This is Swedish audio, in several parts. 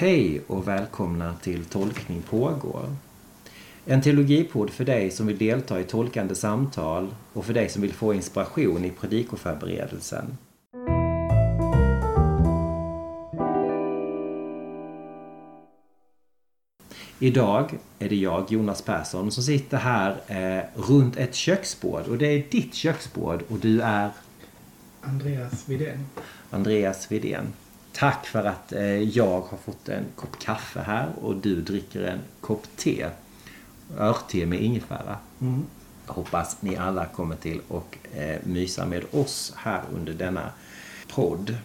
Hej och välkomna till Tolkning pågår. En teologipodd för dig som vill delta i tolkande samtal och för dig som vill få inspiration i predikoförberedelsen. Idag är det jag, Jonas Persson, som sitter här eh, runt ett köksbord. Och det är ditt köksbord och du är? Andreas Widén. Andreas Widén. Tack för att eh, jag har fått en kopp kaffe här och du dricker en kopp te. Örtte med ingefära. Mm. Jag hoppas ni alla kommer till och eh, mysa med oss här under denna podd.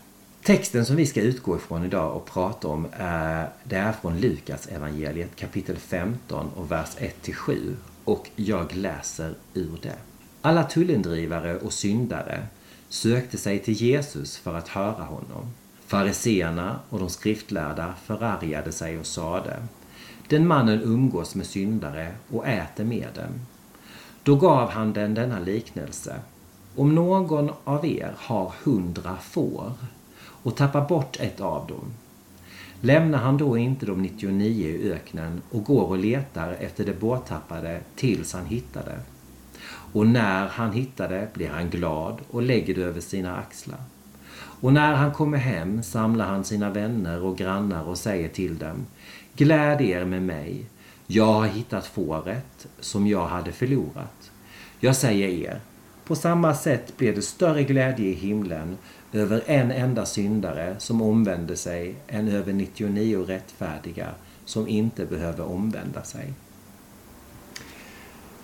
Texten som vi ska utgå ifrån idag och prata om är, det är från Lukas evangeliet kapitel 15 och vers 1-7 och jag läser ur det. Alla tullindrivare och syndare sökte sig till Jesus för att höra honom. Fariseerna och de skriftlärda förargade sig och sade Den mannen umgås med syndare och äter med dem. Då gav han den denna liknelse. Om någon av er har hundra får och tappar bort ett av dem, lämnar han då inte de 99 i öknen och går och letar efter det borttappade tills han hittar det? Och när han hittar det blir han glad och lägger det över sina axlar. Och när han kommer hem samlar han sina vänner och grannar och säger till dem Gläd er med mig. Jag har hittat fåret som jag hade förlorat. Jag säger er, på samma sätt blir det större glädje i himlen över en enda syndare som omvänder sig än över 99 rättfärdiga som inte behöver omvända sig.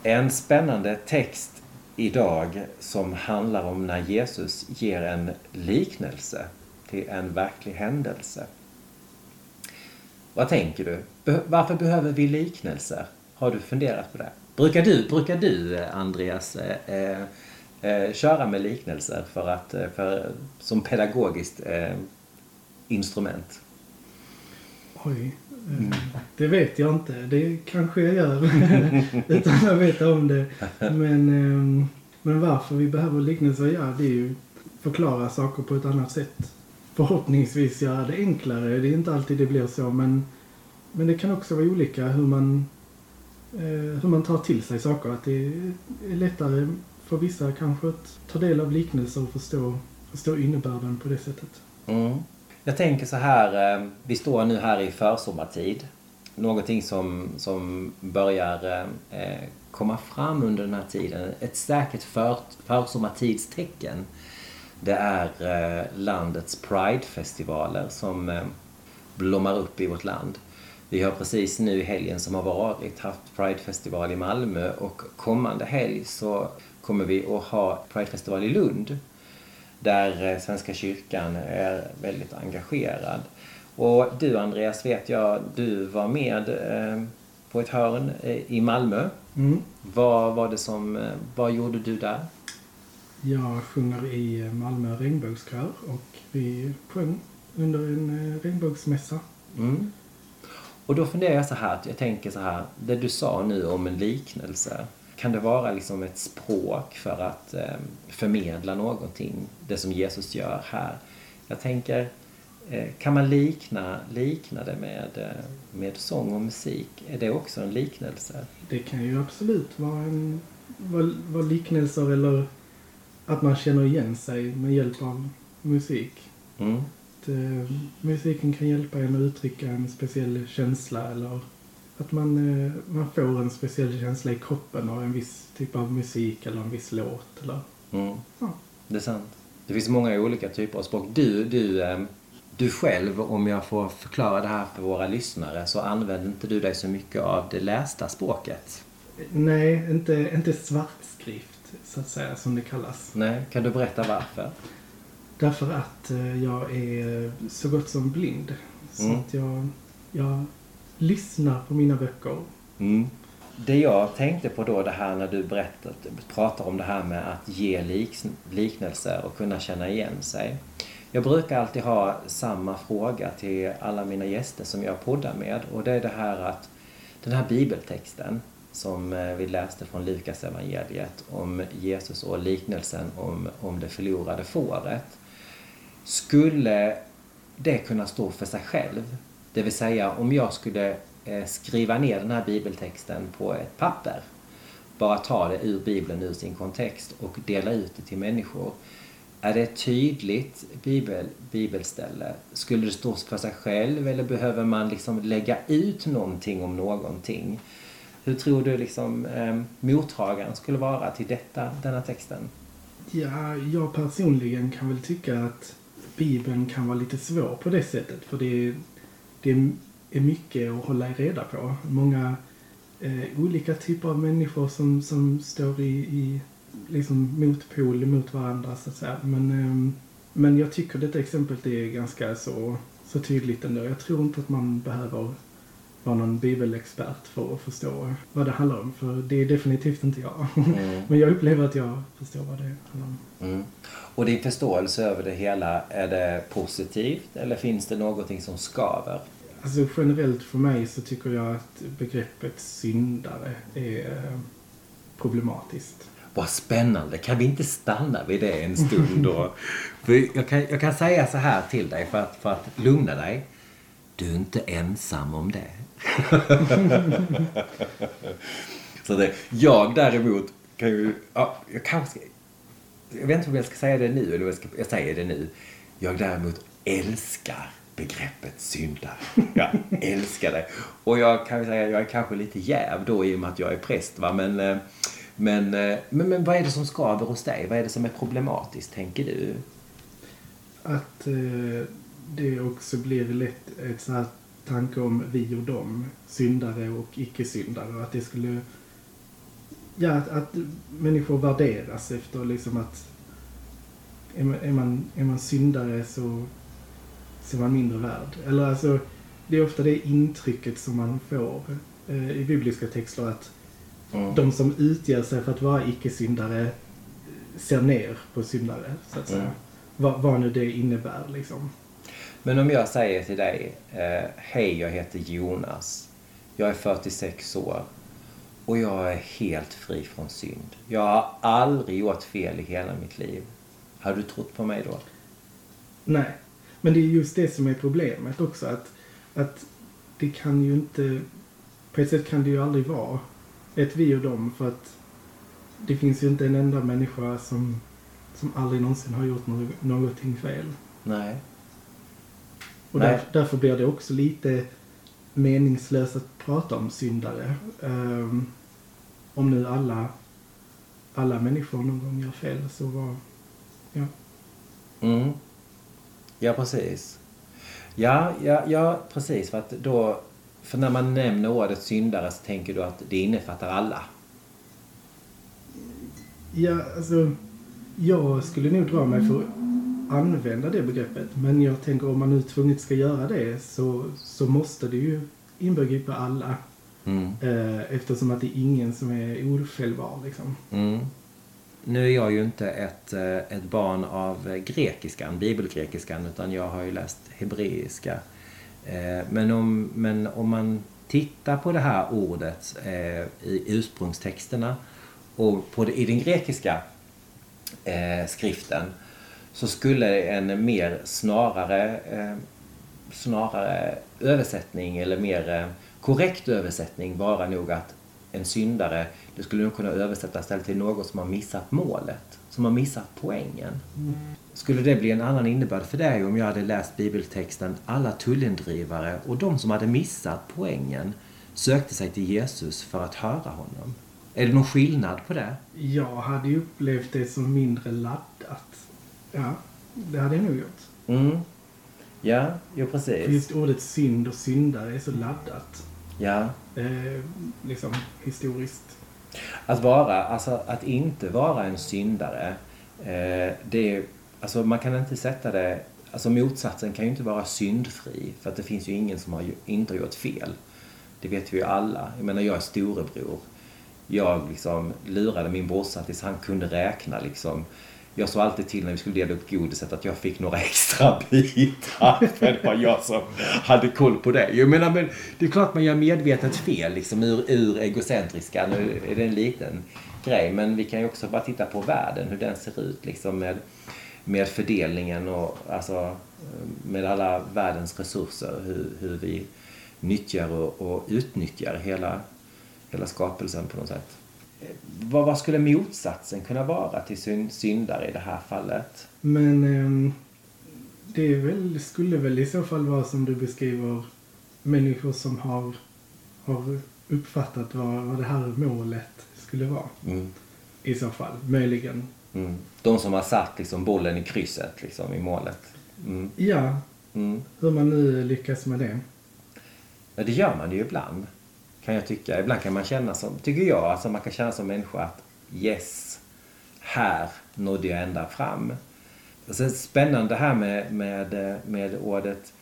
En spännande text idag som handlar om när Jesus ger en liknelse till en verklig händelse. Vad tänker du? Varför behöver vi liknelser? Har du funderat på det? Brukar du, brukar du eh, Andreas, eh, eh, eh, köra med liknelser för att, eh, för, som pedagogiskt eh, instrument? Oj, mm. det vet jag inte. Det kanske jag gör utan att veta om det. Men, ehm, men varför vi behöver liknelser, ja det är ju förklara saker på ett annat sätt. Förhoppningsvis göra det enklare. Det är inte alltid det blir så men, men det kan också vara olika hur man, eh, hur man tar till sig saker. Att det är lättare för vissa kanske att ta del av liknelser och förstå, förstå innebörden på det sättet. Mm. Jag tänker så här, eh, vi står nu här i försommartid. Någonting som, som börjar eh, komma fram under den här tiden. Ett säkert för, försommartidstecken. Det är eh, landets Pride-festivaler som blommar upp i vårt land. Vi har precis nu i helgen som har varit haft Pride-festival i Malmö och kommande helg så kommer vi att ha Pride-festival i Lund där Svenska kyrkan är väldigt engagerad. Och du Andreas vet jag, du var med på ett hörn i Malmö. Mm. Vad var det som, vad gjorde du där? Jag sjunger i Malmö regnbågskör och vi sjöng under en regnbågsmässa. Mm. Och då funderar jag så här, jag tänker så här, det du sa nu om en liknelse. Kan det vara liksom ett språk för att eh, förmedla någonting, det som Jesus gör här? Jag tänker, eh, kan man likna, likna det med, eh, med sång och musik? Är det också en liknelse? Det kan ju absolut vara, en, vara, vara liknelser eller att man känner igen sig med hjälp av musik. Mm. Att, eh, musiken kan hjälpa en att uttrycka en speciell känsla eller att man, eh, man får en speciell känsla i kroppen av en viss typ av musik eller en viss låt. Eller, Mm. ja. Det är sant. Det finns många olika typer av språk. Du, du, eh, du själv, om jag får förklara det här för våra lyssnare, så använder inte du dig så mycket av det lästa språket. Nej, inte, inte svartskrift så att säga som det kallas. Nej, kan du berätta varför? Därför att eh, jag är så gott som blind. Så Mm. att jag, jag Lyssna på mina böcker. Mm. Det jag tänkte på då, det här när du berättat, pratar om det här med att ge lik, liknelser och kunna känna igen sig. Jag brukar alltid ha samma fråga till alla mina gäster som jag poddar med och det är det här att den här bibeltexten som eh, vi läste från Lukas evangeliet om Jesus och liknelsen om, om det förlorade fåret. Skulle det kunna stå för sig själv? Det vill säga om jag skulle eh, skriva ner den här bibeltexten på ett papper, bara ta det ur bibeln ur sin kontext och dela ut det till människor. Är det ett tydligt bibel, bibelställe? Skulle det stå för sig själv eller behöver man liksom lägga ut någonting om någonting? Hur tror du liksom, eh, mottagaren skulle vara till detta, denna texten? Ja, jag personligen kan väl tycka att Bibeln kan vara lite svår på det sättet. För det, det är mycket att hålla reda på. Många eh, olika typer av människor som, som står i, i liksom motpol mot varandra så att säga. Men, eh, men jag tycker detta exemplet är ganska så, så tydligt ändå. Jag tror inte att man behöver vara någon bibelexpert för att förstå vad det handlar om. För det är definitivt inte jag. Mm. Men jag upplever att jag förstår vad det handlar om. Mm. Och din förståelse över det hela, är det positivt eller finns det någonting som skaver? Alltså generellt för mig så tycker jag att begreppet syndare är eh, problematiskt. Vad spännande. Kan vi inte stanna vid det en stund då? jag, kan, jag kan säga så här till dig för att, för att lugna dig. Du är inte ensam om det. så det, jag däremot kan ju, ja, jag kanske, jag vet inte om jag ska säga det nu eller jag, ska, jag säger det nu. Jag däremot älskar begreppet syndare. Jag älskar det. Och jag kan säga jag är kanske lite jäv då i och med att jag är präst. Va? Men, eh, men, eh, men, men vad är det som skaver hos dig? Vad är det som är problematiskt, tänker du? Att eh, det också blir lätt ett sånt här tanke om vi och dem, syndare och icke-syndare. Att det skulle... Ja, att, att människor värderas efter liksom att är man, är man, är man syndare så, så är man mindre värd. Eller alltså, det är ofta det intrycket som man får eh, i bibliska texter att mm. de som utger sig för att vara icke-syndare ser ner på syndare, så att säga. Mm. Vad, vad nu det innebär liksom. Men om jag säger till dig, eh, hej jag heter Jonas, jag är 46 år och jag är helt fri från synd. Jag har aldrig gjort fel i hela mitt liv. Har du trott på mig då? Nej, men det är just det som är problemet också. Att, att det kan ju inte, på ett sätt kan det ju aldrig vara ett vi och dem för att det finns ju inte en enda människa som, som aldrig någonsin har gjort någonting fel. Nej. Och där, därför blir det också lite meningslöst att prata om syndare. Um, om nu alla, alla människor någon gång gör fel så var, ja. Mm. Ja, precis. Ja, ja, ja, precis. För att då, för när man nämner ordet syndare så tänker du att det innefattar alla. Ja, alltså, jag skulle nog dra mig för använda det begreppet. Men jag tänker om man nu tvunget ska göra det så, så måste det ju inbegripa alla. Mm. Eh, eftersom att det är ingen som är ofelbar liksom. Mm. Nu är jag ju inte ett, eh, ett barn av grekiskan, bibelgrekiskan, utan jag har ju läst hebreiska. Eh, men om, men om man tittar på det här ordet i ursprungstexterna och på det, i den grekiska skriften så skulle en mer snarare, eh, snarare översättning eller mer eh, korrekt översättning vara nog att en syndare, det skulle nog kunna översättas till någon som har missat målet, som har missat poängen. Mm. Skulle det bli en annan innebörd för dig om jag hade läst bibeltexten alla tullindrivare och de som hade missat poängen sökte sig till Jesus för att höra honom? Är det någon skillnad på det? Jag hade ju upplevt det som mindre laddat. Ja, det hade jag nog gjort. Mm. Ja, jo precis. För just ordet synd och syndare är så laddat. Ja. Eh, liksom historiskt. Att vara, alltså att inte vara en syndare, eh, det är, alltså man kan inte sätta det, alltså motsatsen kan ju inte vara syndfri, för att det finns ju ingen som har inte gjort fel. Det vet vi ju alla. Jag menar, jag är storebror. Jag liksom lurade min brorsa tills han kunde räkna liksom jag sa alltid till när vi skulle dela upp godiset att jag fick några extra bitar. För det var jag som hade koll på det. Jag menar, men det är klart man gör medvetet fel liksom ur, ur egocentriska. Nu är det en liten grej. Men vi kan ju också bara titta på världen, hur den ser ut liksom med med fördelningen och alltså med alla världens resurser hur, hur vi nyttjar och, och utnyttjar hela, hela skapelsen på något sätt. Vad, vad skulle motsatsen kunna vara till syndare i det här fallet? Men eh, det väl, skulle väl i så fall vara som du beskriver människor som har, har uppfattat vad, vad det här målet skulle vara. Mm. I så fall, möjligen. Mm. De som har satt liksom bollen i krysset liksom, i målet. Mm. Ja, mm. hur man nu lyckas med det. Ja, det gör man ju ibland. Kan jag tycka. Ibland kan man känna som, tycker jag, alltså man kan känna som människa att yes, här nådde jag ända fram. Alltså, spännande här med, med, med ordet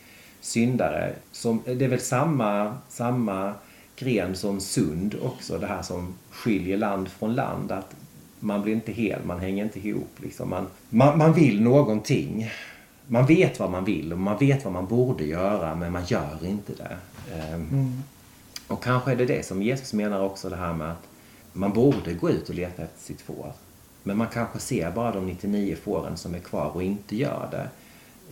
syndare. Som, det är väl samma, samma gren som sund också. Det här som skiljer land från land. Att man blir inte hel, man hänger inte ihop. Liksom. Man, man, man vill någonting. Man vet vad man vill och man vet vad man borde göra men man gör inte det. Ehm. Mm. Och kanske är det det som Jesus menar också det här med att man borde gå ut och leta efter sitt får. Men man kanske ser bara de 99 fåren som är kvar och inte gör det.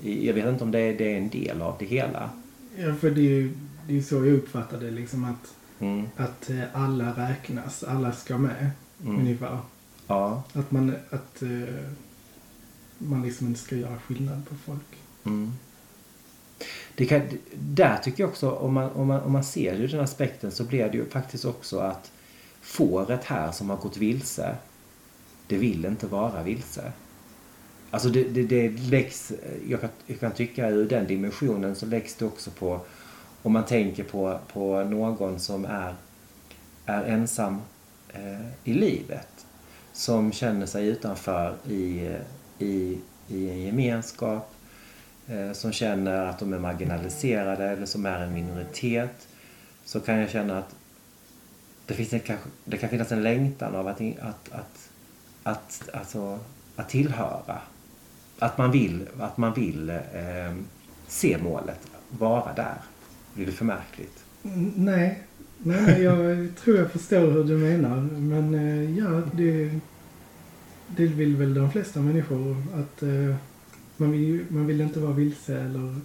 Jag vet inte om det är, det är en del av det hela. Ja, för det är ju det är så jag uppfattar det. Liksom att, mm. att eh, alla räknas. Alla ska med. Mm. Ungefär. Ja. Att man, att, uh, man liksom inte ska göra skillnad på folk. Mm. Det kan, där tycker jag också, om man, om, man, om man ser det ur den aspekten så blir det ju faktiskt också att fåret här som har gått vilse, det vill inte vara vilse. Alltså det, det, det läggs, jag kan, jag kan tycka ur den dimensionen så läggs det också på, om man tänker på, på någon som är, är ensam eh, i livet. Som känner sig utanför i, i, i en gemenskap. Eh, som känner att de är marginaliserade eller som är en minoritet. Så kan jag känna att det, finns en, det kan finnas en längtan av att, att, att, att, alltså, att tillhöra att man vill, att man vill eh, se målet, vara där. Blir det för märkligt? Nej, nej, nej jag tror jag förstår hur du menar. Men eh, ja, det, det vill väl de flesta människor. Att eh, man, vill, man vill inte vara vilse eller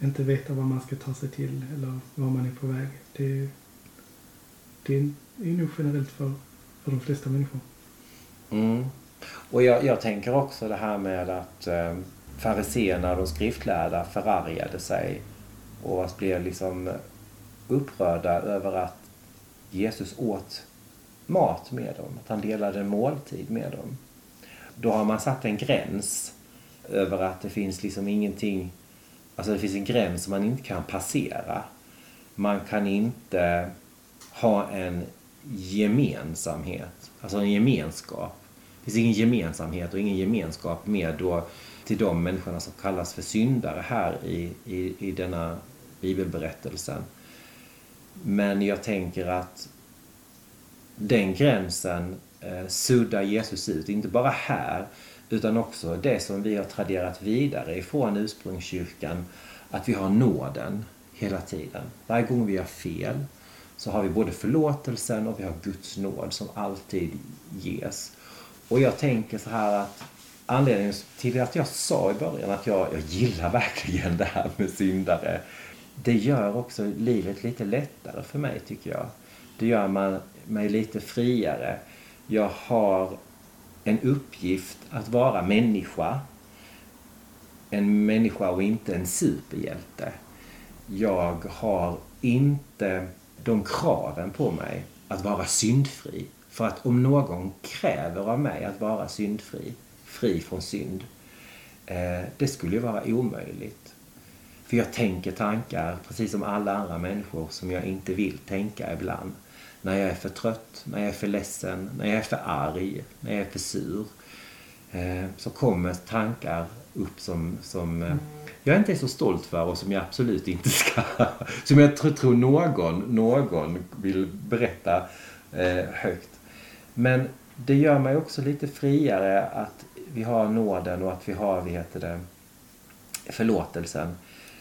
inte veta vad man ska ta sig till eller var man är på väg. Det, det är nog generellt för, för de flesta människor. Mm. Och jag, jag tänker också det här med att eh, fariseerna och de skriftlärda förargade sig och blev liksom upprörda över att Jesus åt mat med dem, att han delade en måltid med dem. Då har man satt en gräns över att det finns liksom ingenting, alltså det finns en gräns som man inte kan passera. Man kan inte ha en gemensamhet, alltså en gemenskap det finns ingen gemensamhet och ingen gemenskap med då till de människorna som kallas för syndare här i, i, i denna bibelberättelsen. Men jag tänker att den gränsen eh, suddar Jesus ut, inte bara här utan också det som vi har traderat vidare ifrån ursprungskyrkan, att vi har nåden hela tiden. Varje gång vi gör fel så har vi både förlåtelsen och vi har Guds nåd som alltid ges. Och jag tänker så här att anledningen till att jag sa i början att jag, jag gillar verkligen det här med syndare. Det gör också livet lite lättare för mig tycker jag. Det gör man mig lite friare. Jag har en uppgift att vara människa. En människa och inte en superhjälte. Jag har inte de kraven på mig att vara syndfri. För att om någon kräver av mig att vara syndfri, fri från synd, eh, det skulle ju vara omöjligt. För jag tänker tankar, precis som alla andra människor, som jag inte vill tänka ibland. När jag är för trött, när jag är för ledsen, när jag är för arg, när jag är för sur. Eh, så kommer tankar upp som, som eh, jag inte är så stolt för och som jag absolut inte ska... Som jag tror någon, någon vill berätta eh, högt. Men det gör mig också lite friare att vi har nåden och att vi har vi heter det, förlåtelsen.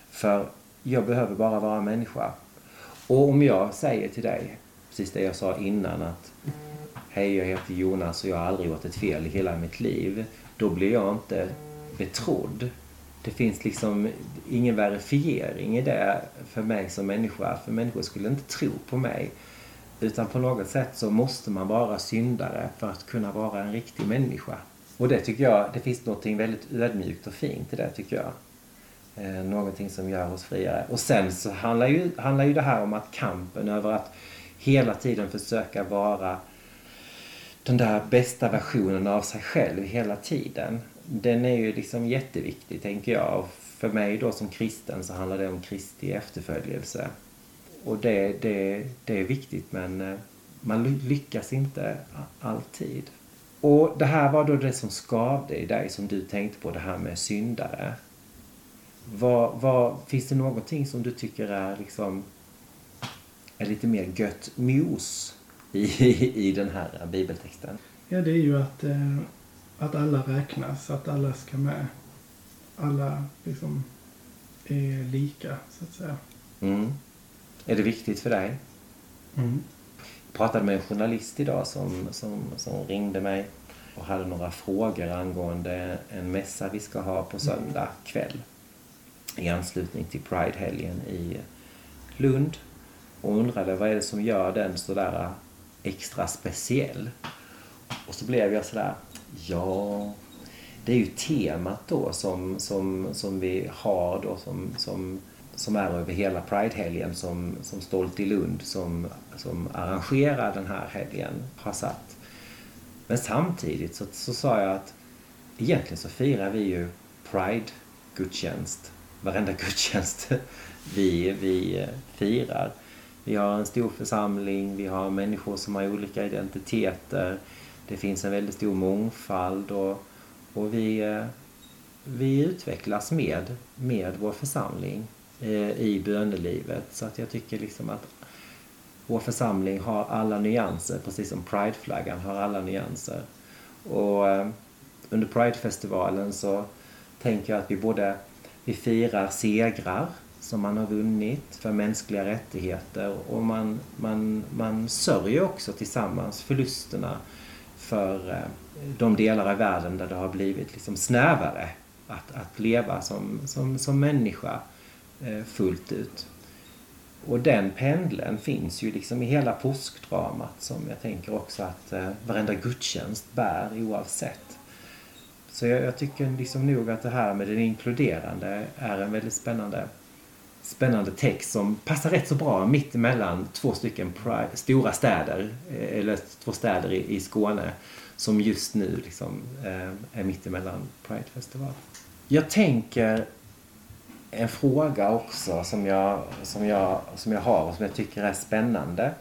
För jag behöver bara vara människa. Och om jag säger till dig, precis det jag sa innan att Hej, jag heter Jonas och jag har aldrig gjort ett fel i hela mitt liv. Då blir jag inte betrodd. Det finns liksom ingen verifiering i det för mig som människa. För människor skulle inte tro på mig. Utan på något sätt så måste man vara syndare för att kunna vara en riktig människa. Och det tycker jag, det finns något väldigt ödmjukt och fint i det tycker jag. Eh, någonting som gör oss friare. Och sen så handlar ju, handlar ju det här om att kampen över att hela tiden försöka vara den där bästa versionen av sig själv hela tiden. Den är ju liksom jätteviktig tänker jag. För mig då som kristen så handlar det om Kristi efterföljelse. Och det, det, det är viktigt men eh, man lyckas inte alltid. Och det här var då det som skavde i dig som du tänkte på, det här med syndare. Vad, vad, finns det någonting som du tycker är liksom är lite mer gött mos i, i den här bibeltexten? Ja, det är ju att, eh, att alla räknas, att alla ska med. Alla liksom är lika, så att säga. Mm. Är det viktigt för dig? Mm. Jag pratade med en journalist idag som, som, som ringde mig och hade några frågor angående en mässa vi ska ha på söndag kväll i anslutning till Pride-helgen i Lund och undrade vad är det som gör den sådär äh, extra speciell. Och så blev jag sådär, ja, det är ju temat då som, som, som vi har då som, som, som är över hela Pride-helgen som, som Stolt i Lund som, som arrangerar den här helgen har satt. Men samtidigt så, så sa jag att egentligen så firar vi ju Pride-gudstjänst varenda gudstjänst vi, vi äh, firar. Vi har en stor församling, vi har människor som har olika identiteter. Det finns en väldigt stor mångfald och, och vi, eh, vi utvecklas med, med vår församling eh, i bönelivet. Så att jag tycker liksom att vår församling har alla nyanser, precis som Prideflaggan har alla nyanser. Och eh, under Pridefestivalen så tänker jag att vi både vi firar segrar som man har vunnit för mänskliga rättigheter och man, man, man sörjer också tillsammans förlusterna för eh, de delar av världen där det har blivit liksom snävare att, att leva som, som, som människa eh, fullt ut. Och den pendeln finns ju liksom i hela påskdramat som jag tänker också att eh, varenda gudstjänst bär oavsett. Så jag, jag, tycker liksom nog att det här med den inkluderande är en väldigt spännande, spännande text som passar rätt så bra mitt emellan två stycken stora städer, eh, eller två städer i, i Skåne som just nu liksom, eh, är mitt emellan Pridefestival. Jag tänker en fråga också som jag, som, jag, som jag har och som jag tycker är spännande.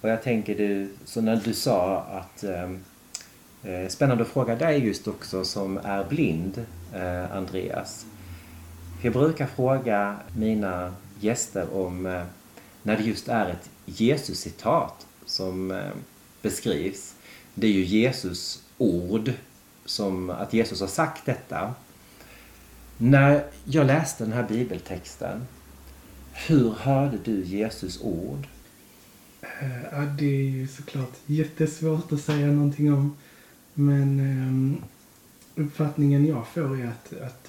Och jag tänker du, så när du sa att Eh, eh spännande att fråga dig just också som är blind, eh, Andreas. Jag brukar fråga mina gäster om eh, när det just är ett Jesus-citat som eh, beskrivs. Det är ju Jesus ord, som att Jesus har sagt detta. När jag läste den här bibeltexten, hur hörde du Jesus ord? Eh, ja, det är ju såklart jättesvårt att säga någonting om. Men ehm, uppfattningen jag får är att, att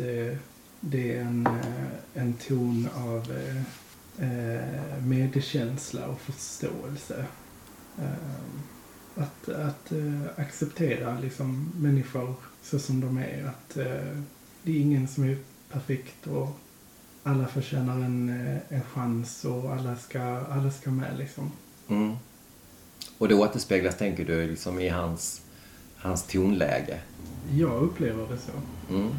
det är en, eh, en ton av eh, eh, medkänsla och förståelse. Ehm, att att eh, acceptera liksom, människor så som de är. Att det är ingen som är perfekt och alla förtjänar en, en chans och alla ska, alla ska med liksom. Mm. Och det återspeglas, tänker du, liksom i hans hans tonläge. Jag upplever det så. Mm.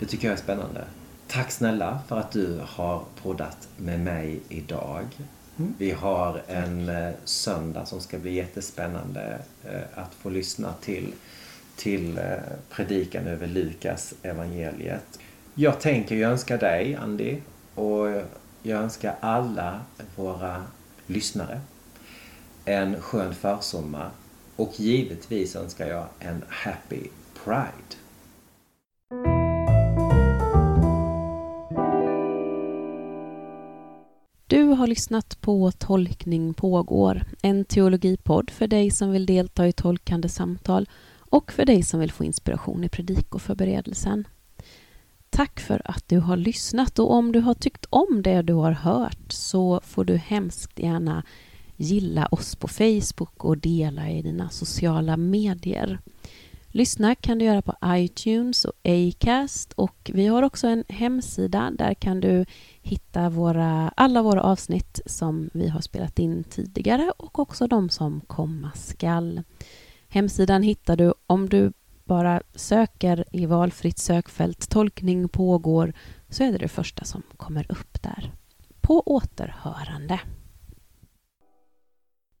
Det tycker jag är spännande. Tack snälla för att du har poddat med mig idag. Mm. Vi har en eh, söndag som ska bli jättespännande eh, att få lyssna till, till eh, predikan över Lukas evangeliet. Jag tänker ju önska dig, Andy, och jag önskar alla våra lyssnare en skön försommar och givetvis önskar jag en Happy Pride. Har lyssnat på Tolkning pågår, en teologipodd för dig som vill delta i tolkande samtal och för dig som vill få inspiration i predikoförberedelsen. Tack för att du har lyssnat och om du har tyckt om det du har hört så får du hemskt gärna gilla oss på Facebook och dela i dina sociala medier. Lyssna kan du göra på iTunes och Acast och vi har också en hemsida. Där kan du hitta våra, alla våra avsnitt som vi har spelat in tidigare och också de som komma skall. Hemsidan hittar du om du bara söker i valfritt sökfält tolkning pågår så är det det första som kommer upp där. På återhörande.